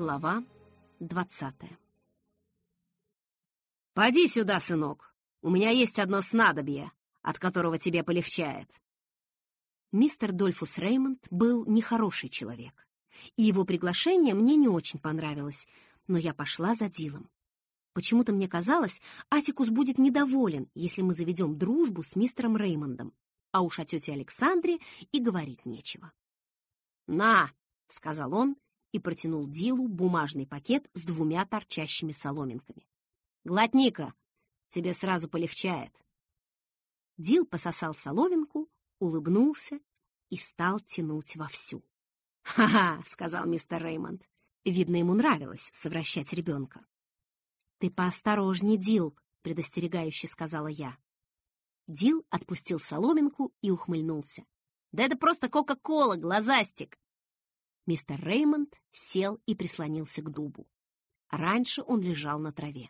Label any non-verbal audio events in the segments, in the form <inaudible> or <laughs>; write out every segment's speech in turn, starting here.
Глава двадцатая «Поди сюда, сынок. У меня есть одно снадобье, от которого тебе полегчает». Мистер Дольфус Реймонд был нехороший человек, и его приглашение мне не очень понравилось, но я пошла за Дилом. Почему-то мне казалось, Атикус будет недоволен, если мы заведем дружбу с мистером Реймондом, а уж о тете Александре и говорить нечего. «На!» — сказал он и протянул Дилу бумажный пакет с двумя торчащими соломинками. «Глотни-ка, тебе сразу полегчает». Дил пососал соломинку, улыбнулся и стал тянуть вовсю. «Ха-ха!» — сказал мистер Реймонд. Видно, ему нравилось совращать ребенка. «Ты поосторожней, Дил», — предостерегающе сказала я. Дил отпустил соломинку и ухмыльнулся. «Да это просто Кока-Кола, глазастик!» Мистер Реймонд сел и прислонился к дубу. Раньше он лежал на траве.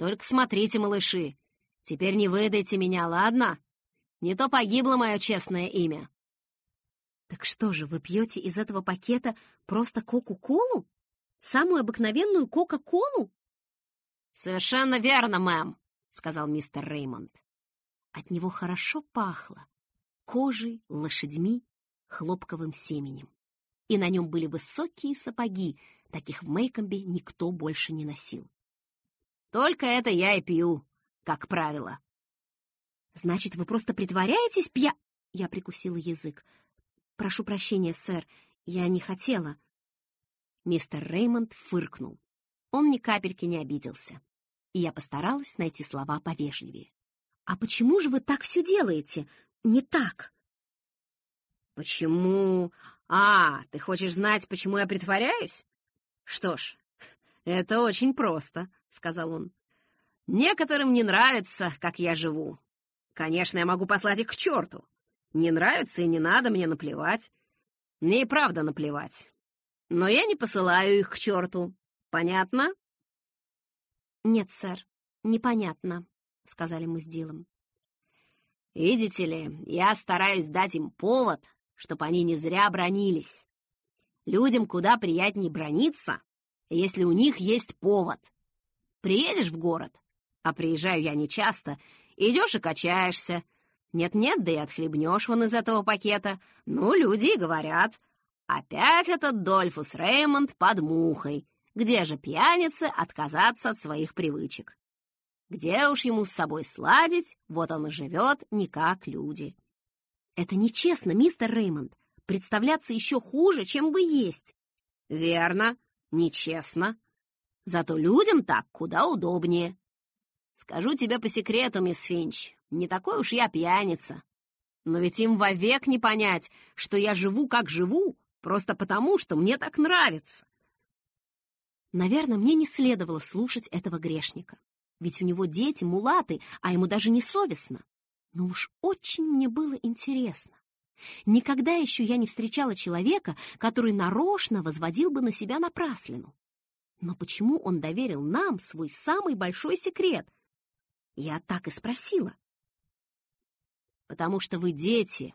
«Только смотрите, малыши, теперь не выдайте меня, ладно? Не то погибло мое честное имя». «Так что же, вы пьете из этого пакета просто Кока-Колу? Самую обыкновенную Кока-Колу?» «Совершенно верно, мэм», — сказал мистер Реймонд. От него хорошо пахло кожей, лошадьми, хлопковым семенем. И на нем были высокие сапоги, таких в Мейкомбе никто больше не носил. «Только это я и пью, как правило». «Значит, вы просто притворяетесь пья...» Я прикусила язык. «Прошу прощения, сэр, я не хотела». Мистер Реймонд фыркнул. Он ни капельки не обиделся и я постаралась найти слова повежливее. «А почему же вы так все делаете? Не так?» «Почему? А, ты хочешь знать, почему я притворяюсь? Что ж, <laughs> это очень просто», — сказал он. «Некоторым не нравится, как я живу. Конечно, я могу послать их к черту. Не нравится и не надо, мне наплевать. Мне и правда наплевать. Но я не посылаю их к черту. Понятно?» «Нет, сэр, непонятно», — сказали мы с Дилом. «Видите ли, я стараюсь дать им повод, чтобы они не зря бронились. Людям куда приятнее брониться, если у них есть повод. Приедешь в город, а приезжаю я нечасто, идешь и качаешься. Нет-нет, да и отхлебнешь вон из этого пакета. Ну, люди и говорят, опять этот Дольфус Реймонд под мухой, где же пьянице отказаться от своих привычек? Где уж ему с собой сладить, вот он и живет не как люди. Это нечестно, мистер Реймонд. Представляться еще хуже, чем вы есть. Верно, нечестно. Зато людям так куда удобнее. Скажу тебе по секрету, мисс Финч, не такой уж я пьяница. Но ведь им вовек не понять, что я живу как живу, просто потому, что мне так нравится. Наверное, мне не следовало слушать этого грешника. Ведь у него дети, мулаты, а ему даже не совестно. Но уж очень мне было интересно. Никогда еще я не встречала человека, который нарочно возводил бы на себя напраслину. Но почему он доверил нам свой самый большой секрет? Я так и спросила. «Потому что вы дети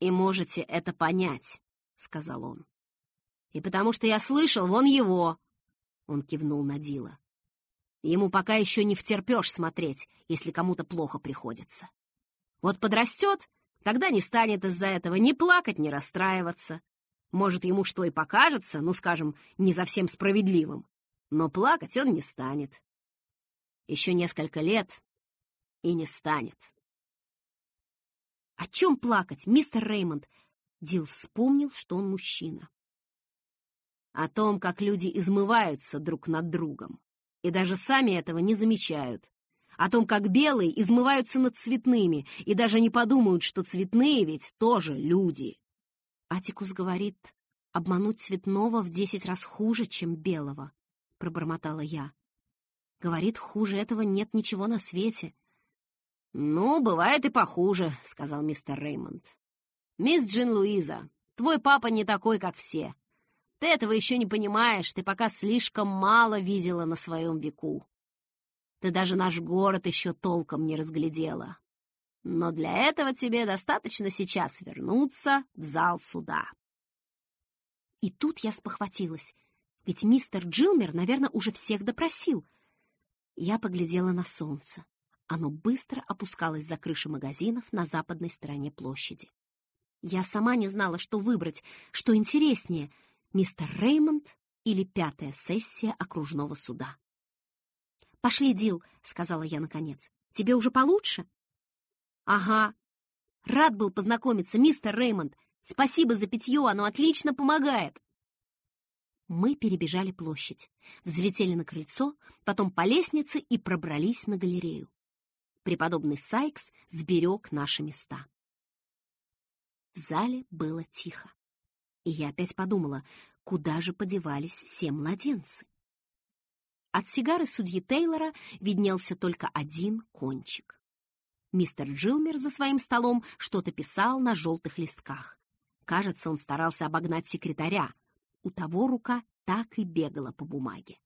и можете это понять», — сказал он. «И потому что я слышал вон его, он кивнул на Дила. Ему пока еще не втерпешь смотреть, если кому-то плохо приходится. Вот подрастет, тогда не станет из-за этого ни плакать, ни расстраиваться. Может, ему что и покажется, ну, скажем, не совсем справедливым, но плакать он не станет. Еще несколько лет и не станет. «О чем плакать, мистер Реймонд?» Дил вспомнил, что он мужчина о том, как люди измываются друг над другом, и даже сами этого не замечают, о том, как белые измываются над цветными, и даже не подумают, что цветные ведь тоже люди. Атикус говорит, обмануть цветного в десять раз хуже, чем белого, пробормотала я. Говорит, хуже этого нет ничего на свете. «Ну, бывает и похуже», — сказал мистер Реймонд. «Мисс Джин Луиза, твой папа не такой, как все. Ты этого еще не понимаешь, ты пока слишком мало видела на своем веку. Ты даже наш город еще толком не разглядела. Но для этого тебе достаточно сейчас вернуться в зал суда. И тут я спохватилась. Ведь мистер Джилмер, наверное, уже всех допросил. Я поглядела на солнце. Оно быстро опускалось за крыши магазинов на западной стороне площади. Я сама не знала, что выбрать, что интереснее, мистер Реймонд или пятая сессия окружного суда. «Пошли, Дил», — сказала я наконец. «Тебе уже получше?» «Ага. Рад был познакомиться, мистер Реймонд. Спасибо за питье, оно отлично помогает». Мы перебежали площадь, взлетели на крыльцо, потом по лестнице и пробрались на галерею. Преподобный Сайкс сберег наши места. В зале было тихо. И я опять подумала, куда же подевались все младенцы? От сигары судьи Тейлора виднелся только один кончик. Мистер Джилмер за своим столом что-то писал на желтых листках. Кажется, он старался обогнать секретаря. У того рука так и бегала по бумаге.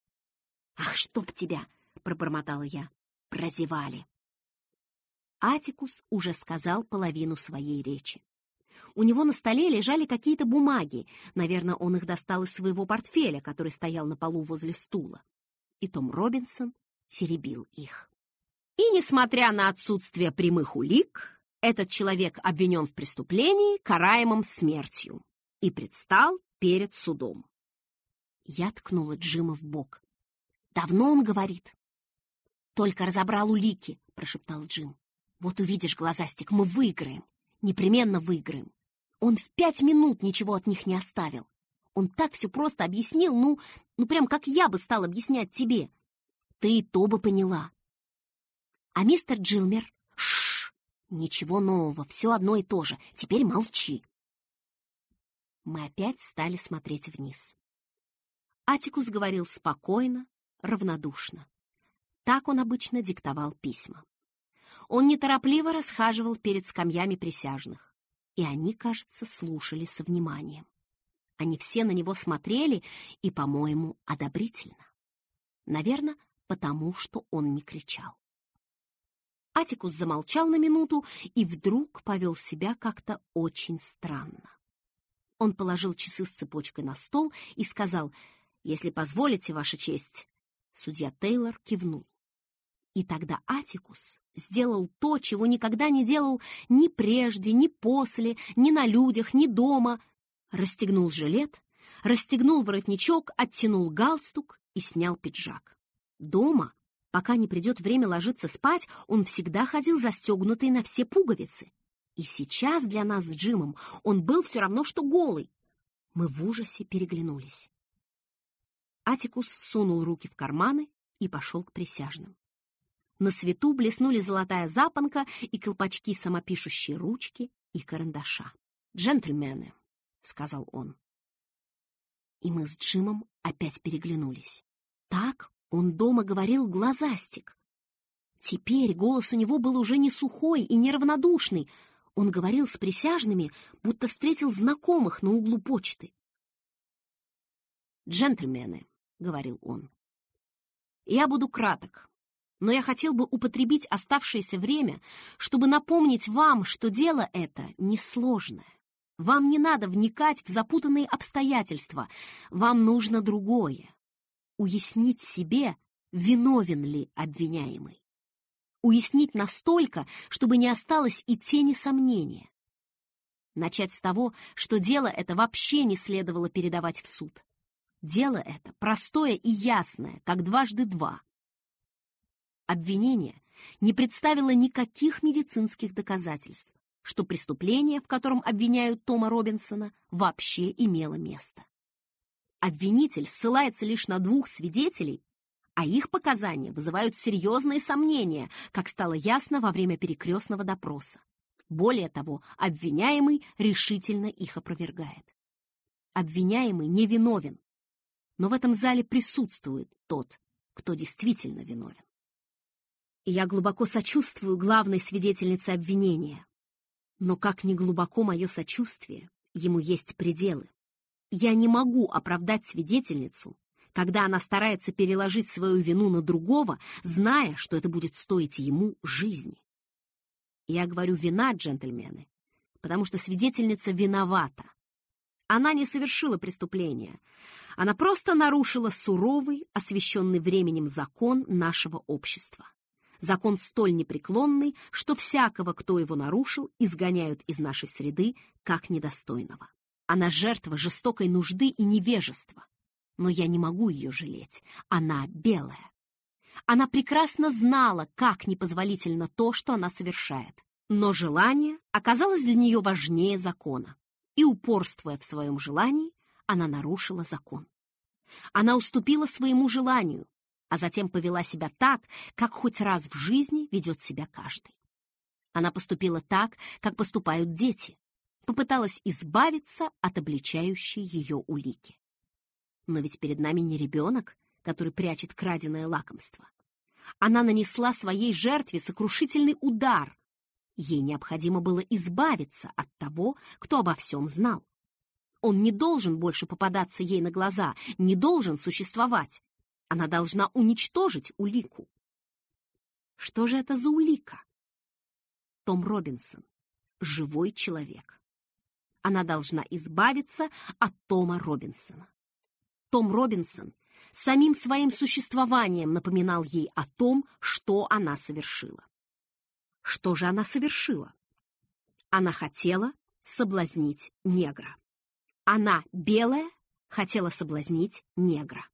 «Ах, чтоб тебя!» — пробормотала я. «Прозевали!» Атикус уже сказал половину своей речи. У него на столе лежали какие-то бумаги. Наверное, он их достал из своего портфеля, который стоял на полу возле стула. И Том Робинсон теребил их. И, несмотря на отсутствие прямых улик, этот человек обвинен в преступлении, караемом смертью, и предстал перед судом. Я ткнула Джима в бок. «Давно он говорит?» «Только разобрал улики», — прошептал Джим. «Вот увидишь, глазастик, мы выиграем. Непременно выиграем. Он в пять минут ничего от них не оставил. Он так все просто объяснил, ну, ну прям как я бы стал объяснять тебе. Ты и то бы поняла. А мистер Джилмер? Шш! Ничего нового, все одно и то же. Теперь молчи. Мы опять стали смотреть вниз. Атикус говорил спокойно, равнодушно. Так он обычно диктовал письма. Он неторопливо расхаживал перед скамьями присяжных, и они, кажется, слушали со вниманием. Они все на него смотрели и, по-моему, одобрительно. Наверное, потому что он не кричал. Атикус замолчал на минуту и вдруг повел себя как-то очень странно. Он положил часы с цепочкой на стол и сказал, «Если позволите, Ваша честь». Судья Тейлор кивнул. И тогда Атикус сделал то, чего никогда не делал ни прежде, ни после, ни на людях, ни дома. Расстегнул жилет, расстегнул воротничок, оттянул галстук и снял пиджак. Дома, пока не придет время ложиться спать, он всегда ходил застегнутый на все пуговицы. И сейчас для нас с Джимом он был все равно, что голый. Мы в ужасе переглянулись. Атикус сунул руки в карманы и пошел к присяжным. На свету блеснули золотая запонка и колпачки самопишущей ручки и карандаша. «Джентльмены», — сказал он. И мы с Джимом опять переглянулись. Так он дома говорил глазастик. Теперь голос у него был уже не сухой и неравнодушный. Он говорил с присяжными, будто встретил знакомых на углу почты. «Джентльмены», — говорил он, — «я буду краток но я хотел бы употребить оставшееся время, чтобы напомнить вам, что дело это несложное. Вам не надо вникать в запутанные обстоятельства, вам нужно другое. Уяснить себе, виновен ли обвиняемый. Уяснить настолько, чтобы не осталось и тени сомнения. Начать с того, что дело это вообще не следовало передавать в суд. Дело это простое и ясное, как дважды два — Обвинение не представило никаких медицинских доказательств, что преступление, в котором обвиняют Тома Робинсона, вообще имело место. Обвинитель ссылается лишь на двух свидетелей, а их показания вызывают серьезные сомнения, как стало ясно во время перекрестного допроса. Более того, обвиняемый решительно их опровергает. Обвиняемый невиновен, но в этом зале присутствует тот, кто действительно виновен и я глубоко сочувствую главной свидетельнице обвинения. Но как ни глубоко мое сочувствие, ему есть пределы. Я не могу оправдать свидетельницу, когда она старается переложить свою вину на другого, зная, что это будет стоить ему жизни. Я говорю «вина, джентльмены», потому что свидетельница виновата. Она не совершила преступления. Она просто нарушила суровый, освященный временем закон нашего общества. Закон столь непреклонный, что всякого, кто его нарушил, изгоняют из нашей среды как недостойного. Она жертва жестокой нужды и невежества. Но я не могу ее жалеть. Она белая. Она прекрасно знала, как непозволительно то, что она совершает. Но желание оказалось для нее важнее закона. И, упорствуя в своем желании, она нарушила закон. Она уступила своему желанию, а затем повела себя так, как хоть раз в жизни ведет себя каждый. Она поступила так, как поступают дети, попыталась избавиться от обличающей ее улики. Но ведь перед нами не ребенок, который прячет краденое лакомство. Она нанесла своей жертве сокрушительный удар. Ей необходимо было избавиться от того, кто обо всем знал. Он не должен больше попадаться ей на глаза, не должен существовать. Она должна уничтожить улику. Что же это за улика? Том Робинсон. Живой человек. Она должна избавиться от Тома Робинсона. Том Робинсон самим своим существованием напоминал ей о том, что она совершила. Что же она совершила? Она хотела соблазнить негра. Она, белая, хотела соблазнить негра.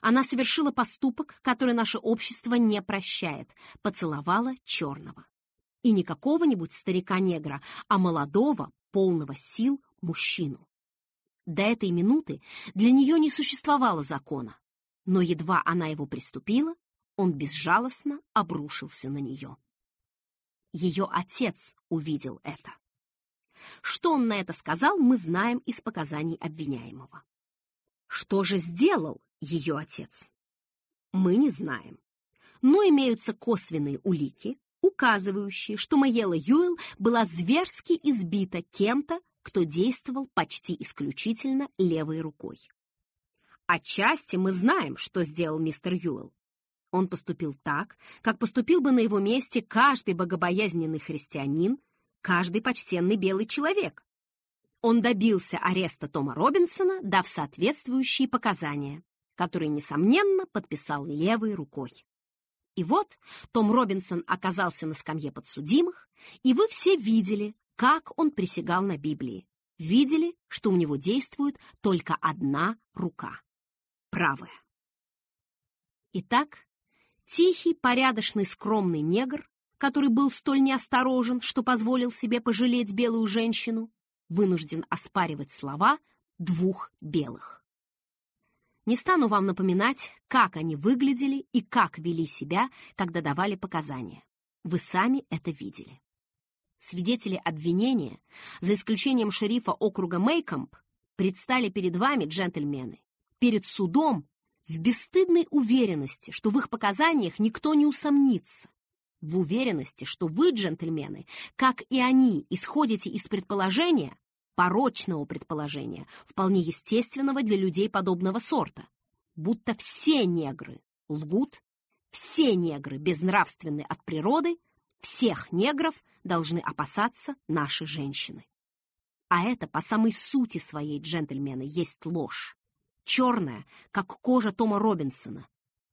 Она совершила поступок, который наше общество не прощает, поцеловала черного. И не какого-нибудь старика-негра, а молодого, полного сил мужчину. До этой минуты для нее не существовало закона, но едва она его приступила, он безжалостно обрушился на нее. Ее отец увидел это. Что он на это сказал, мы знаем из показаний обвиняемого. Что же сделал ее отец? Мы не знаем. Но имеются косвенные улики, указывающие, что Майела Юэл была зверски избита кем-то, кто действовал почти исключительно левой рукой. Отчасти мы знаем, что сделал мистер Юэлл. Он поступил так, как поступил бы на его месте каждый богобоязненный христианин, каждый почтенный белый человек. Он добился ареста Тома Робинсона, дав соответствующие показания, которые, несомненно, подписал левой рукой. И вот Том Робинсон оказался на скамье подсудимых, и вы все видели, как он присягал на Библии. Видели, что у него действует только одна рука — правая. Итак, тихий, порядочный, скромный негр, который был столь неосторожен, что позволил себе пожалеть белую женщину, вынужден оспаривать слова двух белых. Не стану вам напоминать, как они выглядели и как вели себя, когда давали показания. Вы сами это видели. Свидетели обвинения, за исключением шерифа округа Мейкомп, предстали перед вами, джентльмены, перед судом в бесстыдной уверенности, что в их показаниях никто не усомнится, в уверенности, что вы, джентльмены, как и они, исходите из предположения, порочного предположения, вполне естественного для людей подобного сорта, будто все негры лгут, все негры безнравственны от природы, всех негров должны опасаться наши женщины. А это по самой сути своей, джентльмены, есть ложь. Черная, как кожа Тома Робинсона.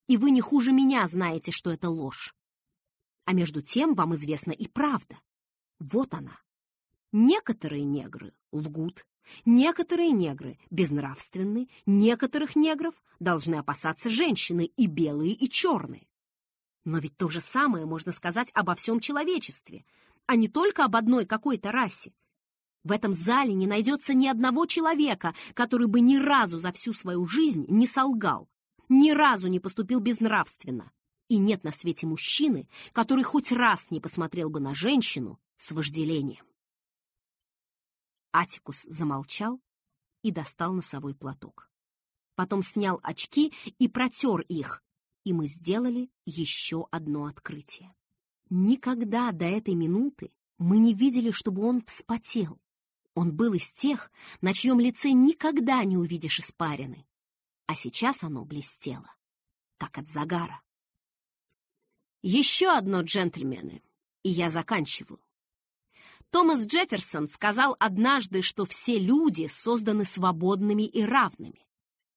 И вы не хуже меня знаете, что это ложь. А между тем вам известна и правда. Вот она. Некоторые негры лгут, некоторые негры безнравственны, некоторых негров должны опасаться женщины и белые, и черные. Но ведь то же самое можно сказать обо всем человечестве, а не только об одной какой-то расе. В этом зале не найдется ни одного человека, который бы ни разу за всю свою жизнь не солгал, ни разу не поступил безнравственно. И нет на свете мужчины, который хоть раз не посмотрел бы на женщину с вожделением. Атикус замолчал и достал носовой платок. Потом снял очки и протер их, и мы сделали еще одно открытие. Никогда до этой минуты мы не видели, чтобы он вспотел. Он был из тех, на чьем лице никогда не увидишь испарины. А сейчас оно блестело, как от загара. Еще одно, джентльмены, и я заканчиваю. Томас Джефферсон сказал однажды, что все люди созданы свободными и равными.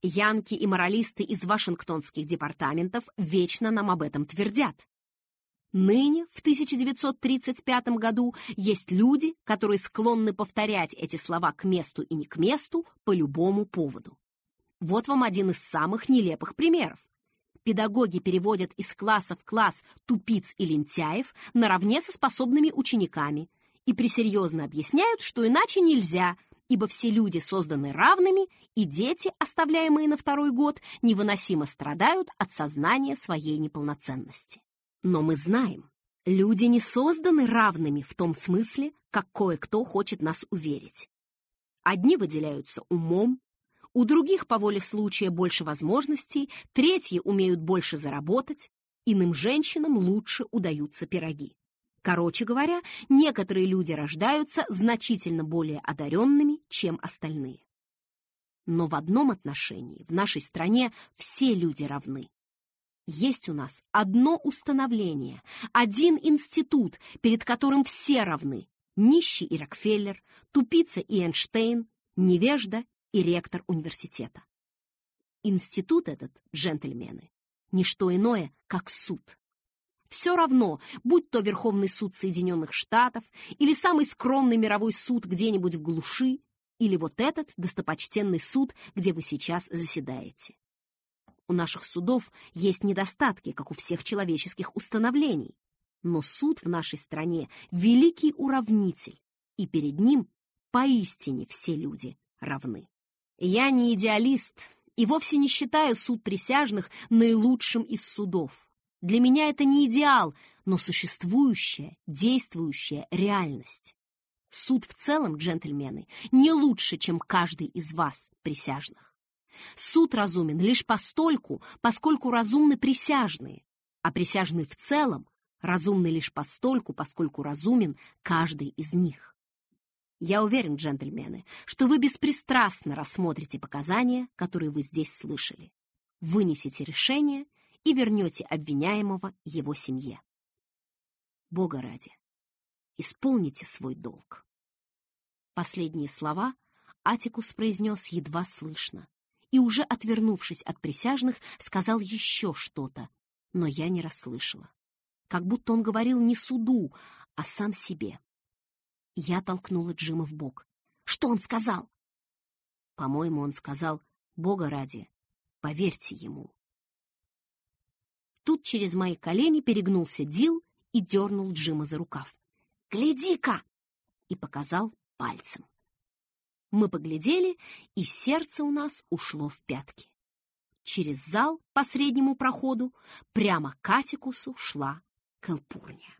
Янки и моралисты из вашингтонских департаментов вечно нам об этом твердят. Ныне, в 1935 году, есть люди, которые склонны повторять эти слова к месту и не к месту по любому поводу. Вот вам один из самых нелепых примеров. Педагоги переводят из класса в класс тупиц и лентяев наравне со способными учениками и пресерьезно объясняют, что иначе нельзя, ибо все люди созданы равными, и дети, оставляемые на второй год, невыносимо страдают от сознания своей неполноценности. Но мы знаем, люди не созданы равными в том смысле, как кое-кто хочет нас уверить. Одни выделяются умом, у других по воле случая больше возможностей, третьи умеют больше заработать, иным женщинам лучше удаются пироги. Короче говоря, некоторые люди рождаются значительно более одаренными, чем остальные. Но в одном отношении в нашей стране все люди равны. Есть у нас одно установление, один институт, перед которым все равны. Нищий и Рокфеллер, тупица и Эйнштейн, невежда и ректор университета. Институт этот, джентльмены, не что иное, как суд. Все равно, будь то Верховный суд Соединенных Штатов или самый скромный мировой суд где-нибудь в глуши, или вот этот достопочтенный суд, где вы сейчас заседаете. У наших судов есть недостатки, как у всех человеческих установлений. Но суд в нашей стране — великий уравнитель, и перед ним поистине все люди равны. Я не идеалист и вовсе не считаю суд присяжных наилучшим из судов. Для меня это не идеал, но существующая, действующая реальность. Суд в целом, джентльмены, не лучше, чем каждый из вас, присяжных. Суд разумен лишь постольку, поскольку разумны присяжные, а присяжные в целом разумны лишь постольку, поскольку разумен каждый из них. Я уверен, джентльмены, что вы беспристрастно рассмотрите показания, которые вы здесь слышали, вынесете решение и вернете обвиняемого его семье. Бога ради, исполните свой долг. Последние слова Атикус произнес едва слышно, и, уже отвернувшись от присяжных, сказал еще что-то, но я не расслышала. Как будто он говорил не суду, а сам себе. Я толкнула Джима в бок. «Что он сказал?» По-моему, он сказал, «Бога ради, поверьте ему». Тут через мои колени перегнулся Дил и дернул Джима за рукав. «Гляди-ка!» и показал пальцем. Мы поглядели, и сердце у нас ушло в пятки. Через зал по среднему проходу прямо к Атикусу шла Кэлпурния.